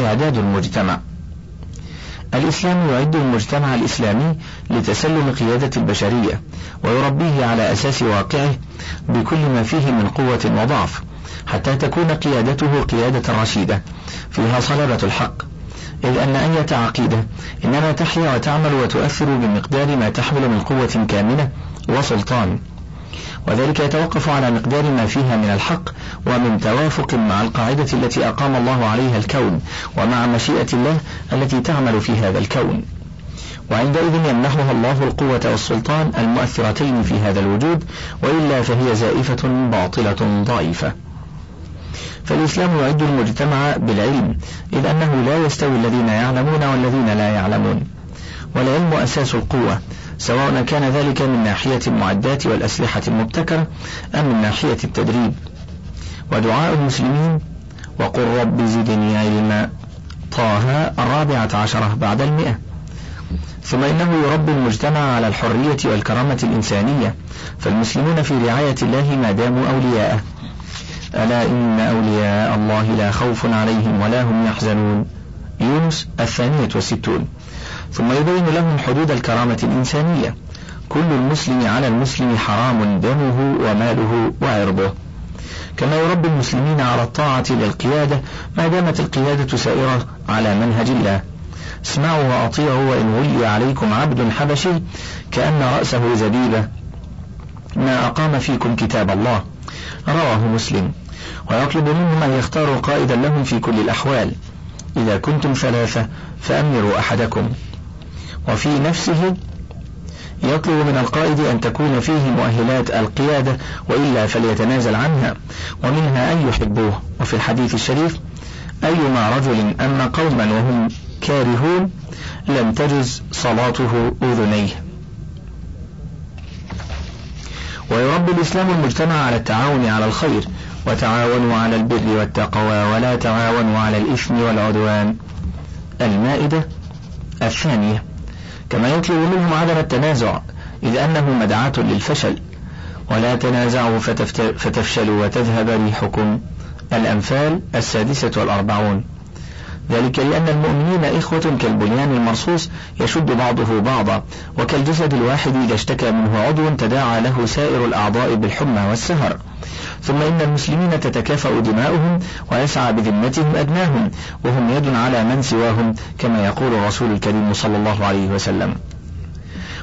إعداد المجتمع. الإسلام يعد المجتمع الإسلامي لتسلم قيادة البشرية ويربيه على أساس واقعه بكل ما فيه من قوة وضعف حتى تكون قيادته قيادة رشيدة فيها صلابة الحق. إذ أن أية عقيدة إنما تحيا وتعمل وتؤثر بمقدار ما تحمل من قوة كامنة وسلطان. وذلك يتوقف على مقدار ما فيها من الحق ومن توافق مع القاعدة التي أقام الله عليها الكون ومع مشيئة الله التي تعمل في هذا الكون. وعندئذ يمنحها الله القوة والسلطان المؤثرتين في هذا الوجود وإلا فهي زائفة باطلة ضعيفة. فالإسلام يعد المجتمع بالعلم إذ أنه لا يستوي الذين يعلمون والذين لا يعلمون. والعلم أساس القوة سواء كان ذلك من ناحية المعدات والأسلحة المبتكرة أم من ناحية التدريب. ودعاء المسلمين وقل رب زدني علما. طه الرابعة عشرة بعد المئة. ثم إنه يربي المجتمع على الحرية والكرامة الإنسانية فالمسلمون في رعاية الله ما داموا أولياءه. ألا إن أولياء الله لا خوف عليهم ولا هم يحزنون. يونس الثانية والستون. ثم يبين لهم حدود الكرامة الإنسانية. كل المسلم على المسلم حرام دمه وماله وعرضه. كما يربي المسلمين على الطاعة للقيادة ما دامت القيادة سائرة على منهج الله. اسمعوا وأطيعوا وإن ولي عليكم عبد حبشي كأن رأسه زبيبة. ما أقام فيكم كتاب الله. رواه مسلم. ويطلب منهم أن يختاروا قائدا لهم في كل الأحوال. إذا كنتم ثلاثة فأمروا أحدكم. وفي نفسه يطلب من القائد أن تكون فيه مؤهلات القيادة وإلا فليتنازل عنها ومنها أن يحبوه. وفي الحديث الشريف أيما رجل أما قوما وهم كارهون لم تجز صلاته أذنيه. ويربي الإسلام المجتمع على التعاون على الخير وتعاونوا على البر والتقوى ولا تعاونوا على الإثم والعدوان. المائدة الثانية. كما يطلب منهم عدم التنازع إذ أنه مدعاة للفشل. ولا تنازعوا فتفشلوا وتذهب ريحكم. الأنفال السادسة والأربعون. ذلك لأن المؤمنين إخوة كالبنيان المرصوص يشد بعضه بعضا وكالجسد الواحد إذا اشتكى منه عضو تداعى له سائر الأعضاء بالحمى والسهر. ثم إن المسلمين تتكافأ دماؤهم ويسعى بذمتهم أدناهم وهم يد على من سواهم كما يقول الرسول الكريم صلى الله عليه وسلم.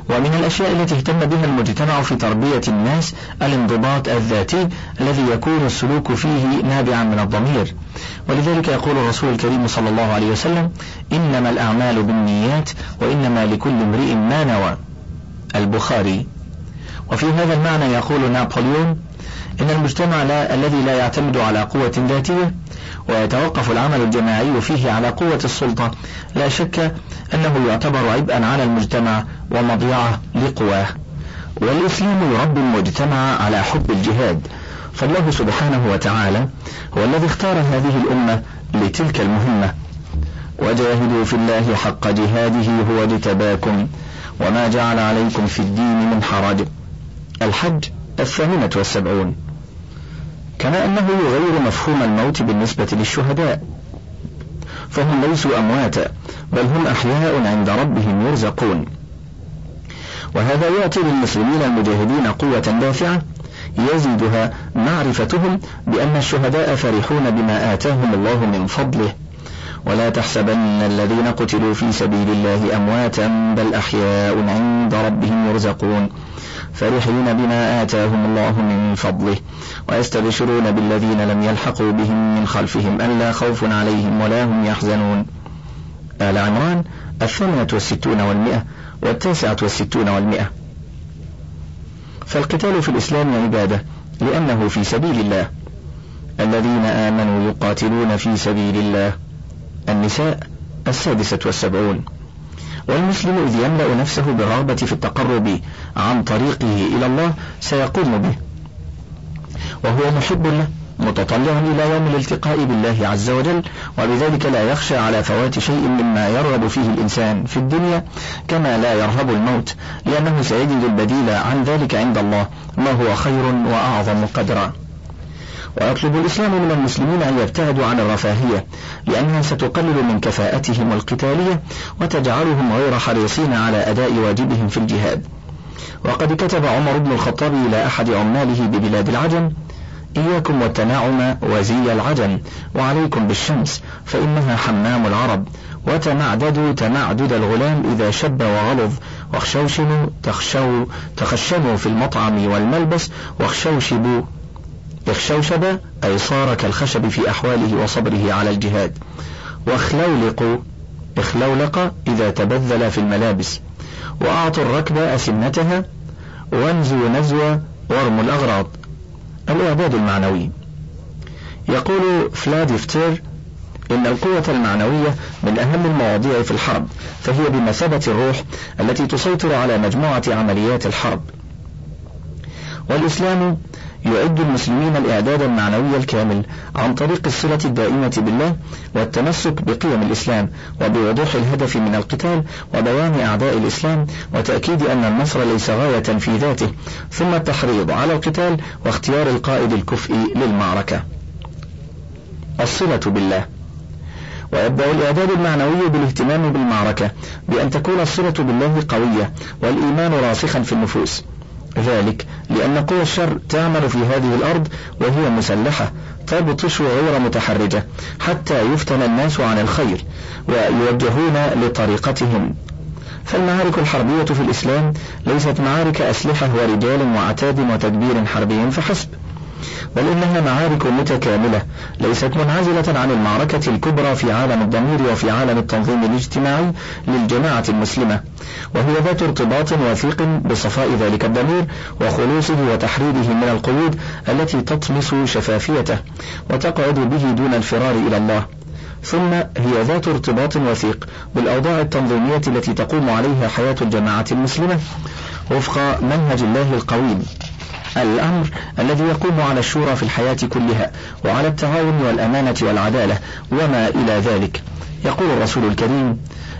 ومن الأشياء التي اهتم بها المجتمع في تربية الناس الانضباط الذاتي الذي يكون السلوك فيه نابعا من الضمير. ولذلك يقول الرسول الكريم صلى الله عليه وسلم إنما الأعمال بالنيات وإنما لكل امرئ ما نوى. البخاري. وفي هذا المعنى يقول نابليون إن المجتمع لا الذي لا يعتمد على قوة ذاتية ويتوقف العمل الجماعي فيه على قوة السلطة. لا شك أنه يعتبر عبئا على المجتمع ومضيعة لقواه. والإسلام يربي المجتمع على حب الجهاد. فالله سبحانه وتعالى هو الذي اختار هذه الأمة لتلك المهمة. وجاهدوا في الله حق جهاده هو اجتباكم وما جعل عليكم في الدين من حرج. الحج الثامنة والسبعون. كما أنه يغير مفهوم الموت بالنسبة للشهداء. فهم ليسوا أمواتا بل هم أحياء عند ربهم يرزقون. وهذا يعطي للمسلمين المجاهدين قوة دافعة يزيدها معرفتهم بأن الشهداء فرحون بما آتاهم الله من فضله. ولا تحسبن الذين قتلوا في سبيل الله أمواتا بل أحياء عند ربهم يرزقون. فرحين بما آتاهم الله من فضله ويستبشرون بالذين لم يلحقوا بهم من خلفهم ألا خوف عليهم ولا هم يحزنون. آل عمران الثامنة والستون والمئة والتاسعة والستون والمئة. فالقتال في الإسلام عبادة لأنه في سبيل الله. الذين آمنوا يقاتلون في سبيل الله. النساء السادسة والسبعون. والمسلم إذ يملأ نفسه بالرغبة في التقرب عن طريقه إلى الله سيقوم به. وهو محب له متطلع إلى يوم الالتقاء بالله عز وجل وبذلك لا يخشى على فوات شيء مما يرغب فيه الإنسان في الدنيا كما لا يرهب الموت لأنه سيجد البديل عن ذلك عند الله ما هو خير وأعظم قدرا. ويطلب الإسلام من المسلمين أن يبتعدوا عن الرفاهية لأنها ستقلل من كفاءتهم القتالية وتجعلهم غير حريصين على أداء واجبهم في الجهاد. وقد كتب عمر بن الخطاب إلى أحد عماله ببلاد العجم إياكم والتناعم وزي العجم وعليكم بالشمس فإنها حمام العرب وتمعددوا تمعدد الغلام إذا شب وغلظ واخشوشنوا تخشوا تخشنوا في المطعم والملبس واخشوشبوا اخشوشب أي صار كالخشب في أحواله وصبره على الجهاد واخلولقوا اخلولق إذا تبذل في الملابس. وأعطوا الركب أسنتها وانزوا نزوا وارموا الأغراض. الإعداد المعنوي. يقول فلاديفتير إن القوة المعنوية من أهم المواضيع في الحرب فهي بمثابة الروح التي تسيطر على مجموعة عمليات الحرب. والإسلام يعد المسلمين الإعداد المعنوي الكامل عن طريق الصلة الدائمة بالله والتمسك بقيم الإسلام وبوضوح الهدف من القتال وبيان أعداء الإسلام وتأكيد أن النصر ليس غاية في ذاته ثم التحريض على القتال واختيار القائد الكفء للمعركة. الصلة بالله. ويبدأ الإعداد المعنوي بالاهتمام بالمعركة بأن تكون الصلة بالله قوية والإيمان راسخا في النفوس. ذلك لأن قوى الشر تعمل في هذه الأرض وهي مسلحة تبطش غير متحرجة حتى يفتن الناس عن الخير ويوجهون لطريقتهم. فالمعارك الحربية في الإسلام ليست معارك أسلحة ورجال وعتاد وتدبير حربي فحسب. بل إنها معارك متكاملة ليست منعزلة عن المعركة الكبرى في عالم الضمير وفي عالم التنظيم الاجتماعي للجماعة المسلمة. وهي ذات ارتباط وثيق بصفاء ذلك الضمير وخلوصه وتحريره من القيود التي تطمس شفافيته وتقعد به دون الفرار إلى الله. ثم هي ذات ارتباط وثيق بالأوضاع التنظيمية التي تقوم عليها حياة الجماعة المسلمة وفق منهج الله القويم. الأمر الذي يقوم على الشورى في الحياة كلها وعلى التعاون والأمانة والعدالة وما إلى ذلك. يقول الرسول الكريم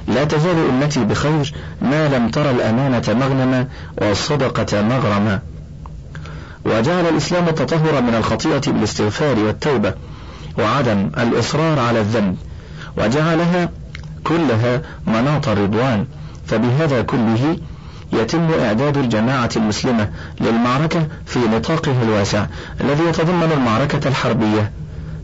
لا تزال أمتي بخير ما لم ترى الأمانة مغنما والصدقة مغرما. وجعل الإسلام التطهر من الخطيئة بالاستغفار والتوبة وعدم الإصرار على الذنب وجعلها كلها مناط الرضوان فبهذا كله يتم إعداد الجماعة المسلمة للمعركة في نطاقها الواسع الذي يتضمن المعركة الحربية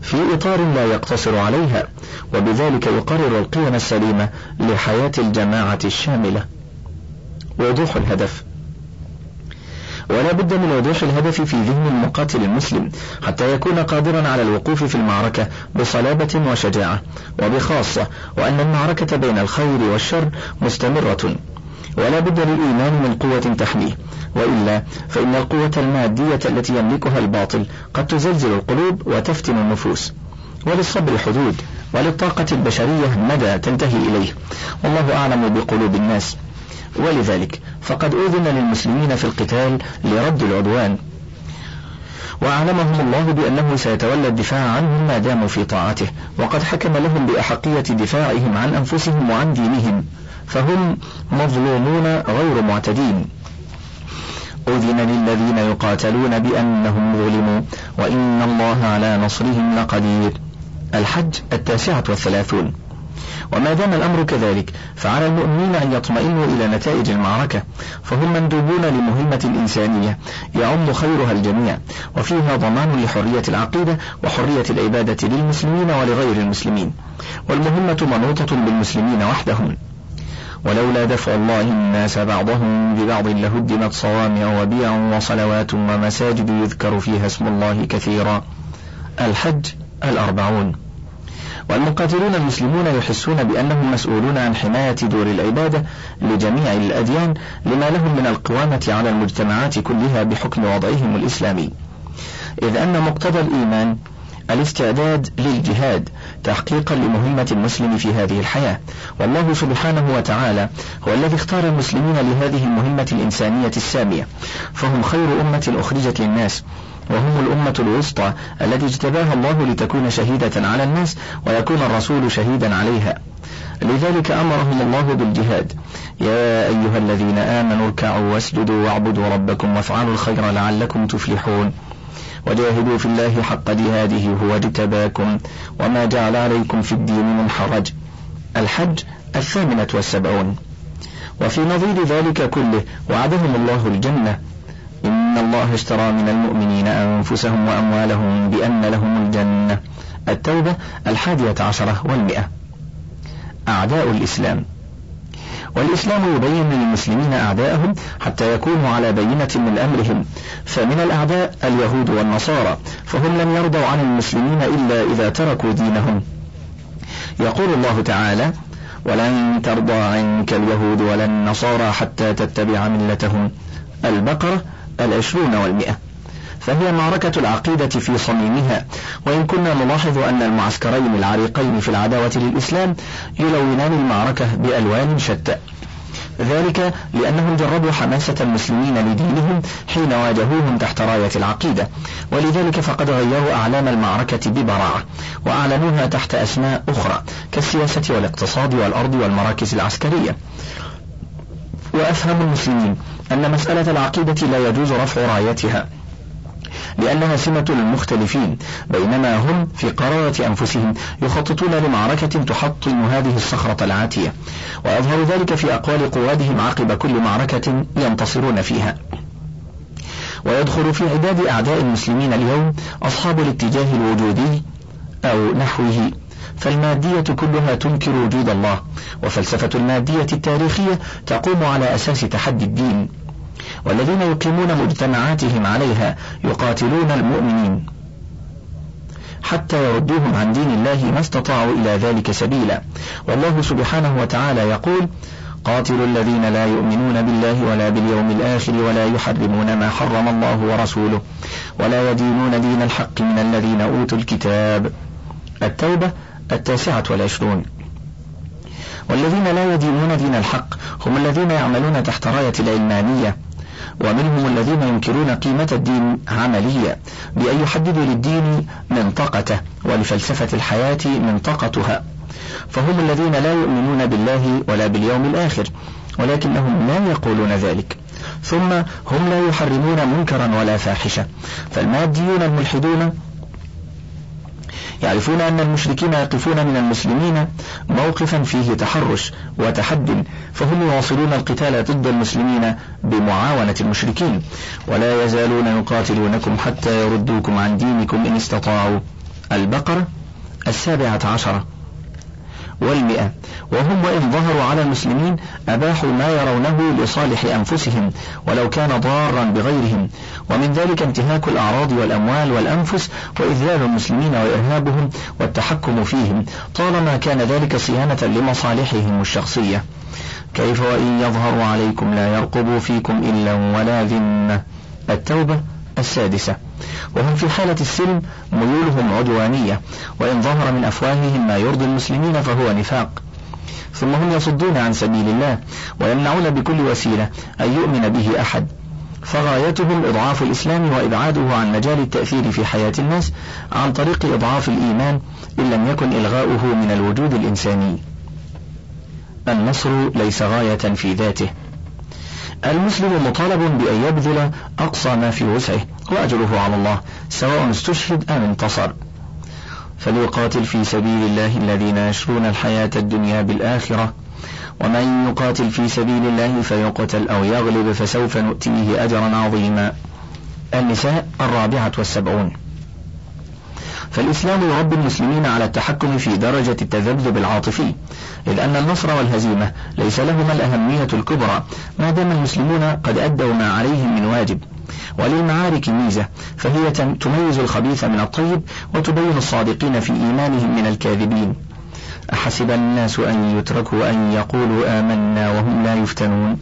في إطار لا يقتصر عليها وبذلك يقرر القيم السليمة لحياة الجماعة الشاملة. وضوح الهدف. ولا بد من وضوح الهدف في ذهن المقاتل المسلم حتى يكون قادرا على الوقوف في المعركة بصلابة وشجاعة وبخاصة وأن المعركة بين الخير والشر مستمرة. ولا بد للإيمان من قوة تحميه. وإلا فإن القوة المادية التي يملكها الباطل قد تزلزل القلوب وتفتن النفوس. وللصبر حدود وللطاقة البشرية مدى تنتهي إليه. والله أعلم بقلوب الناس. ولذلك فقد أذن للمسلمين في القتال لرد العدوان. وأعلمهم الله بأنه سيتولى الدفاع عنهم ما داموا في طاعته وقد حكم لهم بأحقية دفاعهم عن أنفسهم وعن دينهم. فهم مظلومون غير معتدين. أذن للذين يقاتلون بأنهم ظلموا وإن الله على نصرهم لقدير. الحج التاسعة والثلاثون. وما دام الأمر كذلك فعلى المؤمنين أن يطمئنوا إلى نتائج المعركة فهم مندوبون لمهمة إنسانية يعم خيرها الجميع وفيها ضمان لحرية العقيدة وحرية العبادة للمسلمين ولغير المسلمين. والمهمة منوطة بالمسلمين وحدهم. ولولا دفع الله الناس بعضهم ببعض لهدمت صوامع وبيع وصلوات ومساجد يذكر فيها اسم الله كثيرا. الحج الأربعون. والمقاتلون المسلمون يحسون بأنهم مسؤولون عن حماية دور العبادة لجميع الأديان لما لهم من القوامة على المجتمعات كلها بحكم وضعهم الإسلامي. إذ أن مقتضى الإيمان الاستعداد للجهاد تحقيقا لمهمة المسلم في هذه الحياة. والله سبحانه وتعالى هو الذي اختار المسلمين لهذه المهمة الإنسانية السامية. فهم خير أمة أخرجت للناس وهم الأمة الوسطى التي اجتباها الله لتكون شهيدة على الناس ويكون الرسول شهيدا عليها. لذلك أمرهم الله بالجهاد. يا أيها الذين آمنوا اركعوا واسجدوا واعبدوا ربكم وافعلوا الخير لعلكم تفلحون. وجاهدوا في الله حق جهاده هو اجتباكم وما جعل عليكم في الدين من حرج. الحج الثامنة والسبعون. وفي نظير ذلك كله وعدهم الله الجنة. إن الله اشترى من المؤمنين أنفسهم وأموالهم بأن لهم الجنة. التوبة الحادية عشرة والمئة. أعداء الإسلام. والإسلام يبين للمسلمين أعداءهم حتى يكونوا على بينة من أمرهم. فمن الأعداء اليهود والنصارى فهم لم يرضوا عن المسلمين إلا إذا تركوا دينهم. يقول الله تعالى ولن ترضى عنك اليهود ولا النصارى حتى تتبع ملتهم. البقرة العشرون والمئة. فهي معركة العقيدة في صميمها. وإن كنا نلاحظ أن المعسكرين العريقين في العداوة للإسلام يلونان المعركة بألوان شتى. ذلك لأنهم جربوا حماسة المسلمين لدينهم حين واجهوهم تحت راية العقيدة. ولذلك فقد غيروا أعلام المعركة ببراعة وأعلنوها تحت أسماء أخرى كالسياسة والاقتصاد والأرض والمراكز العسكرية. وأفهم المسلمين أن مسألة العقيدة لا يجوز رفع رايتها. لأنها سمة المختلفين بينما هم في قرارة أنفسهم يخططون لمعركة تحطم هذه الصخرة العاتية. وأظهر ذلك في أقوال قوادهم عقب كل معركة ينتصرون فيها. ويدخل في عداد أعداء المسلمين اليوم أصحاب الاتجاه الوجودي أو نحوه. فالمادية كلها تنكر وجود الله وفلسفة المادية التاريخية تقوم على أساس تحدي الدين. والذين يقيمون مجتمعاتهم عليها يقاتلون المؤمنين حتى يردوهم عن دين الله ما استطاعوا إلى ذلك سبيلا. والله سبحانه وتعالى يقول قاتلوا الذين لا يؤمنون بالله ولا باليوم الآخر ولا يحرمون ما حرم الله ورسوله ولا يدينون دين الحق من الذين أوتوا الكتاب. التوبة التاسعة والعشرون. والذين لا يدينون دين الحق هم الذين يعملون تحت راية العلمانية. ومنهم الذين ينكرون قيمة الدين عمليا بأن يحددوا للدين منطقته ولفلسفة الحياة منطقتها. فهم الذين لا يؤمنون بالله ولا باليوم الآخر ولكنهم لا يقولون ذلك. ثم هم لا يحرمون منكرا ولا فاحشة. فالماديون الملحدون يعرفون أن المشركين يقفون من المسلمين موقفا فيه تحرش وتحد فهم يواصلون القتال ضد المسلمين بمعاونة المشركين ولا يزالون يقاتلونكم حتى يردوكم عن دينكم إن استطاعوا. البقرة السابعة عشرة. والمئة. وهم وإن ظهروا على المسلمين أباحوا ما يرونه لصالح أنفسهم ولو كان ضارا بغيرهم. ومن ذلك انتهاك الأعراض والأموال والأنفس وإذلال المسلمين وإرهابهم والتحكم فيهم. طالما كان ذلك صيانة لمصالحهم الشخصية. كيف وإن يظهروا عليكم لا يرقبوا فيكم إلا ولا ذمة. التوبة السادسة. وهم في حالة السلم ميولهم عدوانية وإن ظهر من أفواههم ما يرضي المسلمين فهو نفاق. ثم هم يصدون عن سبيل الله ويمنعون بكل وسيلة أن يؤمن به أحد. فغايتهم إضعاف الإسلام وإبعاده عن مجال التأثير في حياة الناس عن طريق إضعاف الإيمان إن لم يكن إلغاؤه من الوجود الإنساني. النصر ليس غاية في ذاته. المسلم مطالب بأن يبذل أقصى ما في وسعه وأجره على الله سواء استشهد أم انتصر. فليقاتل في سبيل الله الذين يشرون الحياة الدنيا بالآخرة ومن يقاتل في سبيل الله فيقتل أو يغلب فسوف نؤتيه أجرا عظيما. النساء الرابعة والسبعون. فالإسلام يربي المسلمين على التحكم في درجة التذبذب العاطفي إذ أن النصر والهزيمة ليس لهما الأهمية الكبرى ما دام المسلمون قد أدوا ما عليهم من واجب. وللمعارك ميزة فهي تميز الخبيث من الطيب وتبين الصادقين في إيمانهم من الكاذبين. أحسب الناس أن يتركوا أن يقولوا آمنا وهم لا يفتنون.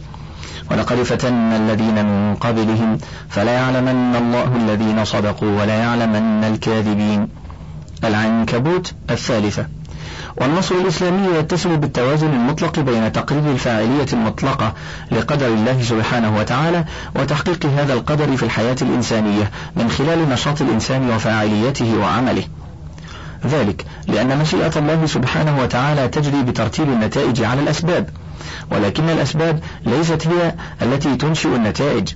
ولقد فتنا الذين من قبلهم فلا يعلمن الله الذين صدقوا ولا يعلمن الكاذبين. العنكبوت الثالثة. والنصر الإسلامي يتسم بالتوازن المطلق بين تقرير الفاعلية المطلقة لقدر الله سبحانه وتعالى وتحقيق هذا القدر في الحياة الإنسانية من خلال نشاط الإنسان وفاعليته وعمله. ذلك لأن مشيئة الله سبحانه وتعالى تجري بترتيب النتائج على الأسباب ولكن الأسباب ليست هي التي تنشئ النتائج.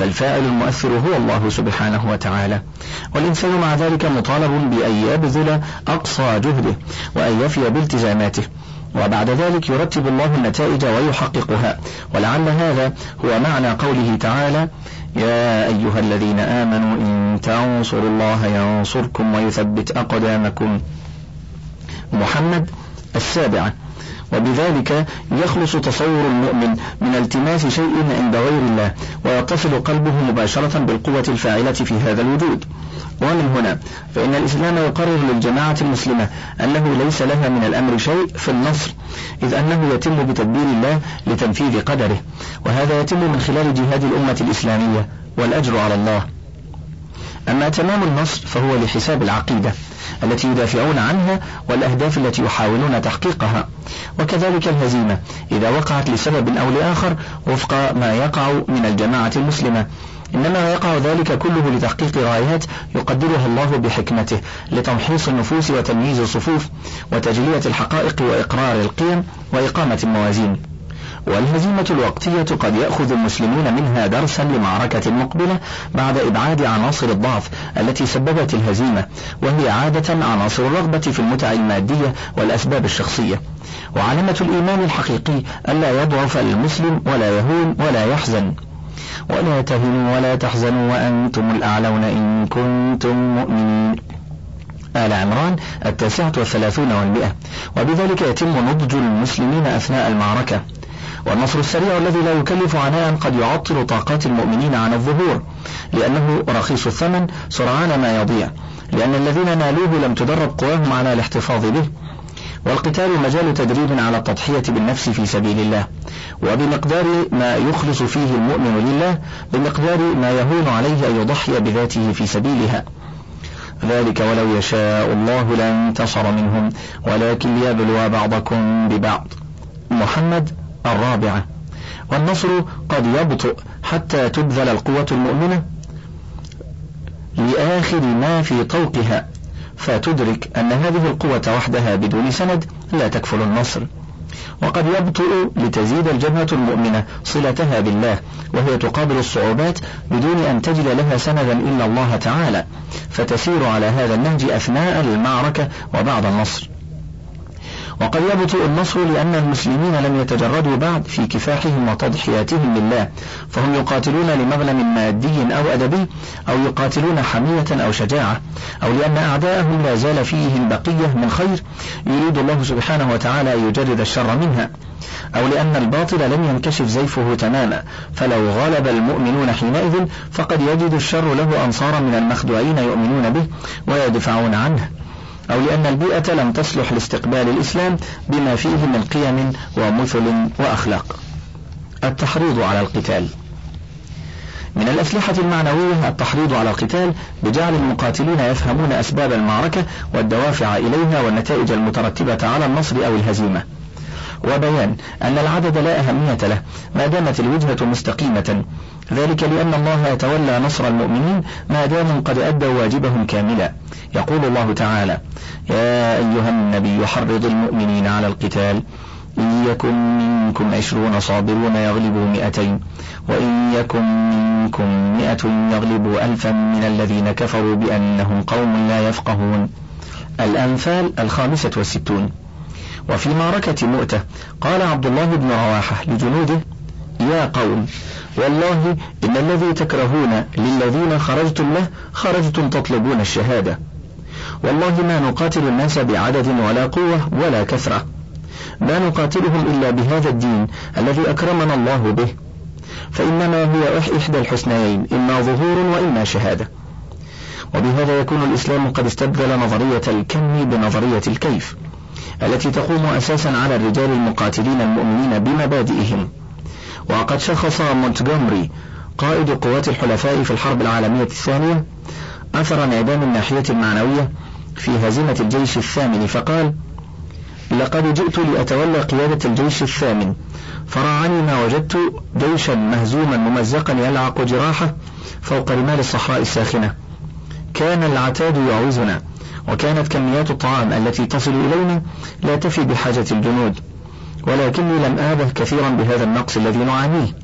فالفاعل المؤثر هو الله سبحانه وتعالى. والإنسان مع ذلك مطالب بأن يبذل أقصى جهده وأن يفي بالتزاماته. وبعد ذلك يرتب الله النتائج ويحققها. ولعل هذا هو معنى قوله تعالى يا أيها الذين آمنوا إن تنصروا الله ينصركم ويثبت أقدامكم. محمد السابعة وبذلك يخلص تصور المؤمن من التماس شيء عند غير الله ويتصل قلبه مباشرة بالقوة الفاعلة في هذا الوجود. ومن هنا فإن الإسلام يقرر للجماعة المسلمة أنه ليس لها من الأمر شيء في النصر إذ أنه يتم بتدبير الله لتنفيذ قدره. وهذا يتم من خلال جهاد الأمة الإسلامية والأجر على الله. أما تمام النصر فهو لحساب العقيدة. التي يدافعون عنها والأهداف التي يحاولون تحقيقها. وكذلك الهزيمة. إذا وقعت لسبب أو لآخر وفق ما يقع من الجماعة المسلمة. إنما يقع ذلك كله لتحقيق غايات يقدرها الله بحكمته لتمحيص النفوس وتمييز الصفوف وتجلية الحقائق وإقرار القيم وإقامة الموازين. والهزيمة الوقتية قد يأخذ المسلمون منها درسا لمعركة مقبلة بعد إبعاد عناصر الضعف التي سببت الهزيمة وهي عادة عناصر الرغبة في المتع المادية والأسباب الشخصية. وعلامة الإيمان الحقيقي ألا يضعف المسلم ولا يهون ولا يحزن. ولا تهنوا ولا تحزنوا وأنتم الأعلون إن كنتم مؤمنين. آل عمران التاسعة والثلاثون والمئة. وبذلك يتم نضج المسلمين أثناء المعركة. والنصر السريع الذي لا يكلف عناء قد يعطل طاقات المؤمنين عن الظهور لأنه رخيص الثمن سرعان ما يضيع لأن الذين نالوه لم تدرب قواهم على الاحتفاظ به. والقتال مجال تدريب على التضحية بالنفس في سبيل الله وبمقدار ما يخلص فيه المؤمن لله بمقدار ما يهون عليه أن يضحي بذاته في سبيلها. ذلك ولو يشاء الله لانتصر منهم ولكن ليبلو بعضكم ببعض. محمد الرابعة. والنصر قد يبطئ حتى تبذل القوة المؤمنة لآخر ما في طوقها فتدرك أن هذه القوة وحدها بدون سند لا تكفل النصر. وقد يبطئ لتزيد الجبهة المؤمنة صلتها بالله وهي تقابل الصعوبات بدون أن تجد لها سندا إلا الله تعالى فتسير على هذا النهج أثناء المعركة وبعد النصر. وقد يبطئ النصر لأن المسلمين لم يتجردوا بعد في كفاحهم وتضحياتهم لله فهم يقاتلون لمغنم مادي أو أدبي أو يقاتلون حمية أو شجاعة أو لأن أعداءهم لا زال فيهم بقية من خير يريد الله سبحانه وتعالى أن يجرد الشر منها أو لأن الباطل لم ينكشف زيفه تماما فلو غلب المؤمنون حينئذ فقد يجد الشر له أنصارا من المخدوعين يؤمنون به ويدفعون عنه. أو لأن البيئة لم تصلح لاستقبال الإسلام بما فيه من قيم ومثل وأخلاق. التحريض على القتال من الأسلحة المعنوية التحريض على القتال بجعل المقاتلين يفهمون أسباب المعركة والدوافع إليها والنتائج المترتبة على النصر أو الهزيمة. وبيان أن العدد لا أهمية له ما دامت الوجهة مستقيمة. ذلك لأن الله يتولى نصر المؤمنين ما داموا قد أدوا واجبهم كاملا. يقول الله تعالى يا أيها النبي حرض المؤمنين على القتال إن يكن منكم عشرون صابرون يغلبوا مئتين وإن يكن منكم مئة يغلبوا ألفا من الذين كفروا بأنهم قوم لا يفقهون. الأنفال الخامسة والستون. وفي معركة مؤتة قال عبد الله بن رواحة لجنوده يا قوم والله إن الذي تكرهون للذين خرجتم له خرجتم تطلبون الشهادة. والله ما نقاتل الناس بعدد ولا قوة ولا كثرة. ما نقاتلهم إلا بهذا الدين الذي أكرمنا الله به. فإنما هو إحدى الحسنيين إما ظهور وإما شهادة. وبهذا يكون الإسلام قد استبدل نظرية الكم بنظرية الكيف. التي تقوم أساسا على الرجال المقاتلين المؤمنين بمبادئهم. وقد شخص مونتغومري قائد قوات الحلفاء في الحرب العالمية الثانية أثر انعدام الناحية المعنوية في هزيمة الجيش الثامن فقال لقد جئت لأتولى قيادة الجيش الثامن. فراعني ما وجدت جيشا مهزوما ممزقا يلعق جراحه فوق رمال الصحراء الساخنة. كان العتاد يعوزنا. وكانت كميات الطعام التي تصل إلينا لا تفي بحاجة الجنود ولكني لم آبه كثيرا بهذا النقص الذي نعانيه.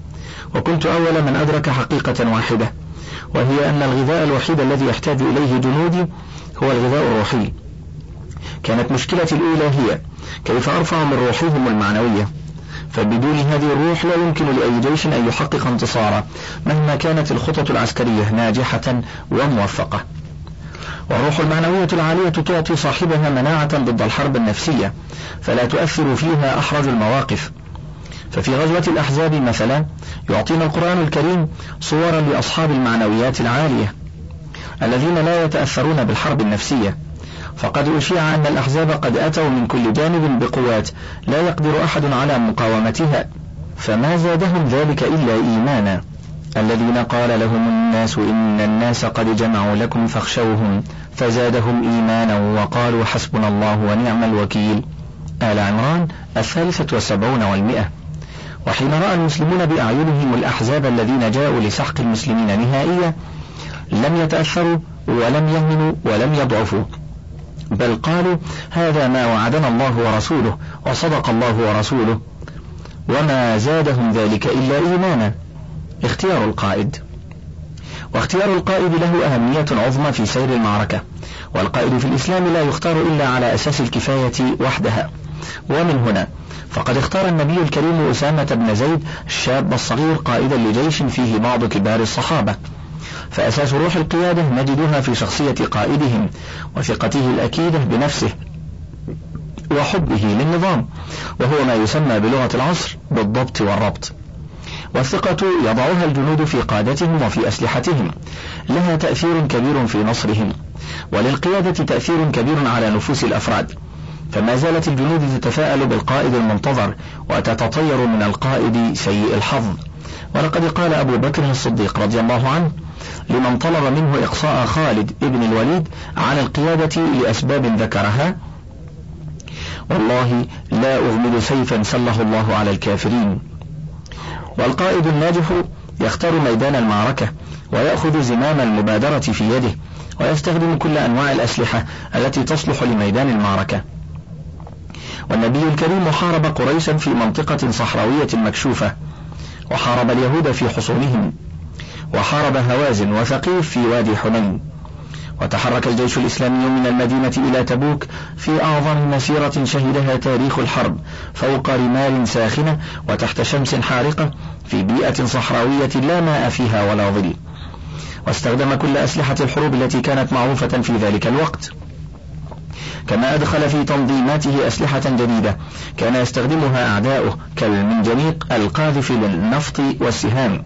وكنت أول من أدرك حقيقة واحدة وهي أن الغذاء الوحيد الذي يحتاج إليه جنودي هو الغذاء الروحي. كانت مشكلتي الأولى هي كيف أرفع من روحهم المعنوية؟ فبدون هذه الروح لا يمكن لأي جيش أن يحقق انتصارا مهما كانت الخطط العسكرية ناجحة وموفقة. والروح المعنوية العالية تعطي صاحبها مناعة ضد الحرب النفسية فلا تؤثر فيها أحرج المواقف. ففي غزوة الأحزاب مثلا يعطينا القرآن الكريم صورا لأصحاب المعنويات العالية الذين لا يتأثرون بالحرب النفسية. فقد أشيع أن الأحزاب قد أتوا من كل جانب بقوات لا يقدر أحد على مقاومتها. فما زادهم ذلك إلا إيمانا. الذين قال لهم الناس إن الناس قد جمعوا لكم فاخشوهم فزادهم إيمانا وقالوا حسبنا الله ونعم الوكيل. آل عمران الثالثة والسبعون والمئة. وحين رأى المسلمون بأعينهم الأحزاب الذين جاءوا لسحق المسلمين نهائيا لم يتأثروا ولم يهنوا ولم يضعفوا. بل قالوا هذا ما وعدنا الله ورسوله وصدق الله ورسوله وما زادهم ذلك إلا إيمانا. اختيار القائد. واختيار القائد له أهمية عظمى في سير المعركة والقائد في الإسلام لا يختار إلا على أساس الكفاية وحدها. ومن هنا فقد اختار النبي الكريم أسامة بن زيد الشاب الصغير قائدا لجيش فيه بعض كبار الصحابة. فأساس روح القيادة نجدها في شخصية قائدهم وثقته الأكيدة بنفسه وحبه للنظام وهو ما يسمى بلغة العصر بالضبط والربط. والثقة يضعها الجنود في قادتهم وفي أسلحتهم. لها تأثير كبير في نصرهم. وللقيادة تأثير كبير على نفوس الأفراد. فما زالت الجنود تتفاءل بالقائد المنتظر وتتطير من القائد سيء الحظ. ولقد قال أبو بكر الصديق رضي الله عنه لمن طلب منه إقصاء خالد ابن الوليد عن القيادة لأسباب ذكرها والله لا أغمد سيفا سله الله على الكافرين. والقائد الناجح يختار ميدان المعركة ويأخذ زمام المبادرة في يده ويستخدم كل أنواع الأسلحة التي تصلح لميدان المعركة. والنبي الكريم حارب قريشا في منطقة صحراوية مكشوفة وحارب اليهود في حصونهم وحارب هوازن وثقيف في وادي حنين. وتحرك الجيش الإسلامي من المدينة إلى تبوك في أعظم مسيرة شهدها تاريخ الحرب فوق رمال ساخنة وتحت شمس حارقة في بيئة صحراوية لا ماء فيها ولا ظل. واستخدم كل أسلحة الحروب التي كانت معروفة في ذلك الوقت. كما أدخل في تنظيماته أسلحة جديدة كان يستخدمها أعداؤه كالمنجنيق القاذف للنفط والسهام.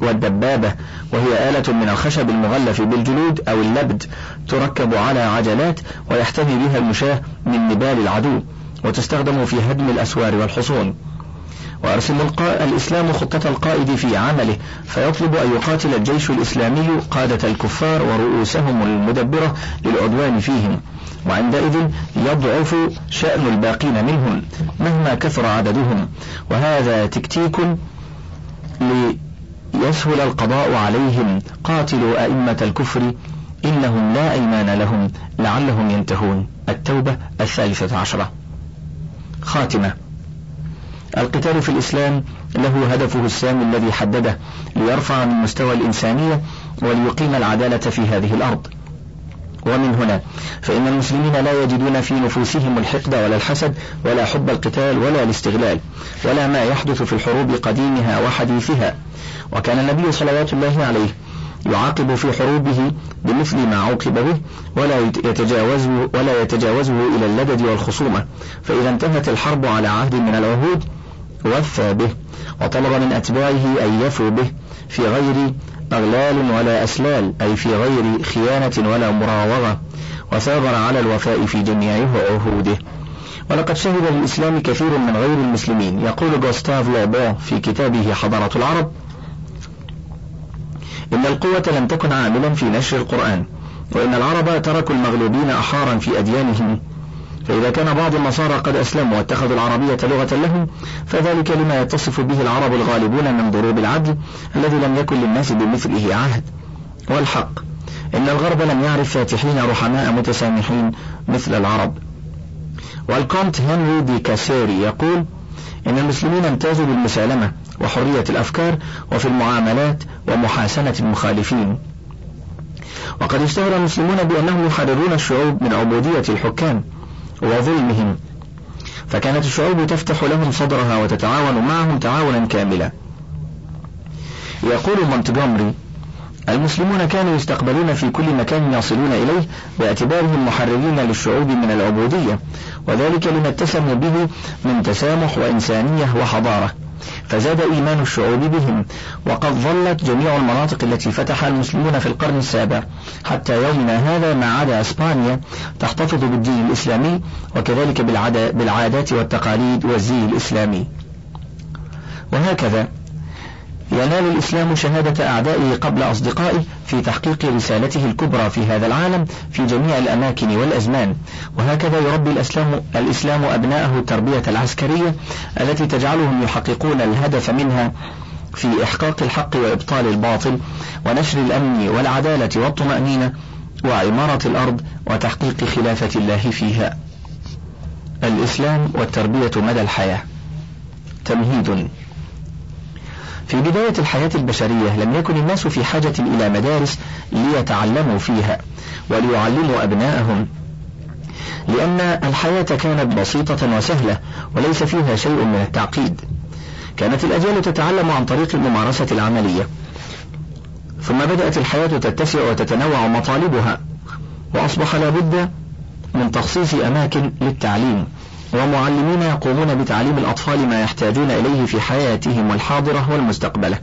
والدبابة وهي آلة من الخشب المغلف بالجلود أو اللبد تركب على عجلات ويحتمي بها المشاة من نبال العدو وتستخدم في هدم الأسوار والحصون. وأرسل الإسلام خطة القائد في عمله فيطلب أن يقاتل الجيش الإسلامي قادة الكفار ورؤوسهم المدبرة للعدوان فيهم. وعندئذ يضعف شأن الباقين منهم مهما كثر عددهم. وهذا تكتيك ليسهل القضاء عليهم. قاتلوا أئمة الكفر. إنهم لا أيمان لهم. لعلهم ينتهون. التوبة الثالثة عشرة. خاتمة. القتال في الإسلام له هدفه السامي الذي حدده ليرفع من مستوى الإنسانية وليقيم العدالة في هذه الأرض. ومن هنا فإن المسلمين لا يجدون في نفوسهم الحقد ولا الحسد ولا حب القتال ولا الاستغلال ولا ما يحدث في الحروب قديمها وحديثها. وكان النبي صلوات الله عليه يعاقب في حروبه بمثل ما عوقب به ولا يتجاوزه ولا يتجاوزه إلى اللدد والخصومة. فإذا انتهت الحرب على عهد من العهود وفى به وطلب من أتباعه أن يفوا به في غير أغلال ولا أسلال أي في غير خيانة ولا مراوغة وثابر على الوفاء في جميع عهوده. ولقد شهد للإسلام كثير من غير المسلمين. يقول جوستاف لوبون في كتابه حضارة العرب إن القوة لم تكن عاملا في نشر القرآن وإن العرب تركوا المغلوبين أحرارا في أديانهم. فإذا كان بعض النصارى قد أسلموا واتخذوا العربية لغة لهم فذلك لما يتصف به العرب الغالبون من ضروب العدل الذي لم يكن للناس بمثله عهد. والحق إن الغرب لم يعرف فاتحين رحماء متسامحين مثل العرب. والكونت هنري دي كاسيري يقول إن المسلمين امتازوا بالمسالمة وحرية الأفكار وفي المعاملات ومحاسنة المخالفين. وقد اشتهر المسلمون بأنهم يحررون الشعوب من عبودية الحكام وظلمهم. فكانت الشعوب تفتح لهم صدرها وتتعاون معهم تعاونا كاملا. يقول مونتجومري المسلمون كانوا يستقبلون في كل مكان يصلون إليه باعتبارهم محررين للشعوب من العبودية وذلك لما اتسموا به من تسامح وإنسانية وحضارة. فزاد إيمان الشعوب بهم. وقد ظلت جميع المناطق التي فتحها المسلمون في القرن السابع حتى يومنا هذا ما عدا إسبانيا تحتفظ بالدين الإسلامي وكذلك بالعادات والتقاليد والزي الإسلامي. وهكذا ينال الإسلام شهادة أعدائه قبل أصدقائه في تحقيق رسالته الكبرى في هذا العالم في جميع الأماكن والأزمان. وهكذا يربي الإسلام, الإسلام أبناءه التربية العسكرية التي تجعلهم يحققون الهدف منها في إحقاق الحق وإبطال الباطل ونشر الأمن والعدالة والطمأنينة وعمارة الأرض وتحقيق خلافة الله فيها. الإسلام والتربية مدى الحياة. تمهيد. في بداية الحياة البشرية لم يكن الناس في حاجة إلى مدارس ليتعلموا فيها وليعلموا أبناءهم لأن الحياة كانت بسيطة وسهلة وليس فيها شيء من التعقيد. كانت الأجيال تتعلم عن طريق الممارسة العملية. ثم بدأت الحياة تتسع وتتنوع مطالبها وأصبح لابد من تخصيص أماكن للتعليم. ومعلمين يقومون بتعليم الأطفال ما يحتاجون إليه في حياتهم الحاضرة والمستقبلة.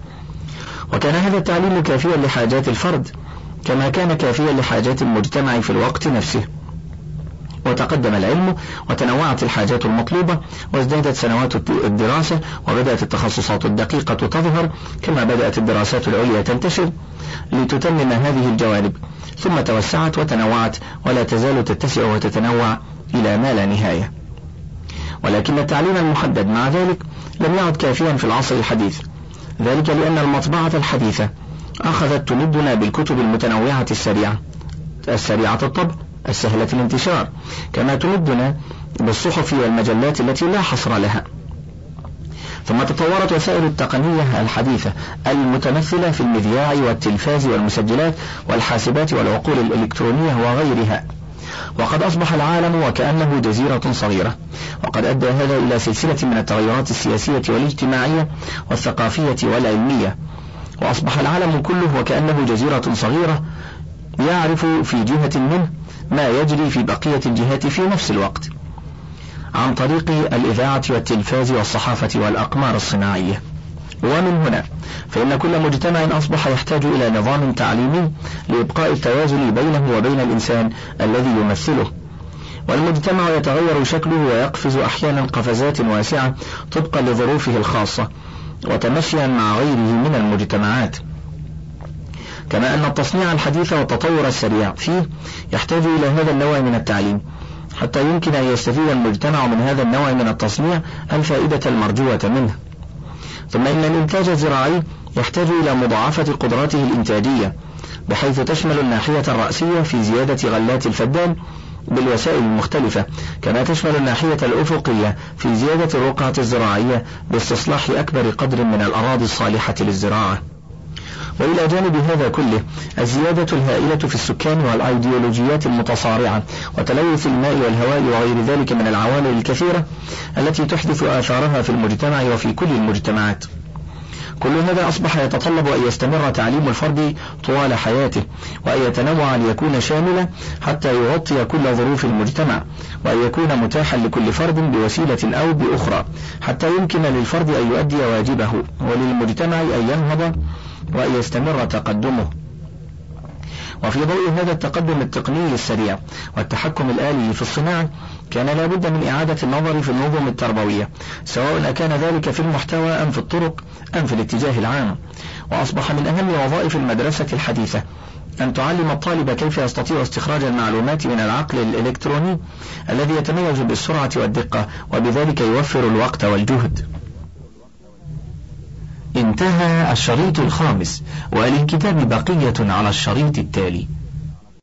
وكان هذا التعليم كافيا لحاجات الفرد كما كان كافيا لحاجات المجتمع في الوقت نفسه. وتقدم العلم وتنوعت الحاجات المطلوبة وازدادت سنوات الدراسة وبدأت التخصصات الدقيقة تظهر كما بدأت الدراسات العليا تنتشر لتتمم هذه الجوانب. ثم توسعت وتنوعت ولا تزال تتسع وتتنوع إلى ما لا نهاية. ولكن التعليم المحدد مع ذلك لم يعد كافيا في العصر الحديث. ذلك لأن المطبعة الحديثة أخذت تمدنا بالكتب المتنوعة السريعة السريعة الطبع السهلة الانتشار كما تمدنا بالصحف والمجلات التي لا حصر لها. ثم تطورت وسائل التقنية الحديثة المتمثلة في المذياع والتلفاز والمسجلات والحاسبات والعقول الإلكترونية وغيرها. وقد أصبح العالم وكأنه جزيرة صغيرة. وقد أدى هذا إلى سلسلة من التغيرات السياسية والاجتماعية والثقافية والعلمية. وأصبح العالم كله وكأنه جزيرة صغيرة يعرف في جهة منه ما يجري في بقية الجهات في نفس الوقت. عن طريق الإذاعة والتلفاز والصحافة والأقمار الصناعية. ومن هنا فإن كل مجتمع أصبح يحتاج إلى نظام تعليمي لإبقاء التوازن بينه وبين الإنسان الذي يمثله. والمجتمع يتغير شكله ويقفز أحيانا قفزات واسعة طبقا لظروفه الخاصة وتمشيا مع غيره من المجتمعات. كما أن التصنيع الحديث والتطور السريع فيه يحتاج إلى هذا النوع من التعليم حتى يمكن أن يستفيد المجتمع من هذا النوع من التصنيع الفائدة المرجوة منه. ثم إن الإنتاج الزراعي يحتاج إلى مضاعفة قدراته الإنتاجية بحيث تشمل الناحية الرأسية في زيادة غلات الفدان بالوسائل المختلفة كما تشمل الناحية الأفقية في زيادة الرقعة الزراعية باستصلاح أكبر قدر من الأراضي الصالحة للزراعة. وإلى جانب هذا كله الزيادة الهائلة في السكان والأيديولوجيات المتصارعة وتلوث الماء والهواء وغير ذلك من العوامل الكثيرة التي تحدث آثارها في المجتمع وفي كل المجتمعات. كل هذا أصبح يتطلب أن يستمر تعليم الفرد طوال حياته وأن يتنوع ليكون شاملا حتى يغطي كل ظروف المجتمع وأن يكون متاحا لكل فرد بوسيلة أو بأخرى حتى يمكن للفرد أن يؤدي واجبه وللمجتمع أن ينهض وأن يستمر تقدمه. وفي ضوء هذا التقدم التقني السريع والتحكم الآلي في الصناعة كان لا بد من إعادة النظر في النظم التربوية سواء أكان ذلك في المحتوى أم في الطرق أم في الاتجاه العام وأصبح من أهم وظائف المدرسة الحديثة. أن تعلم الطالب كيف يستطيع استخراج المعلومات من العقل الإلكتروني الذي يتميز بالسرعة والدقة وبذلك يوفر الوقت والجهد. انتهى الشريط الخامس وللكتاب بقية على الشريط التالي.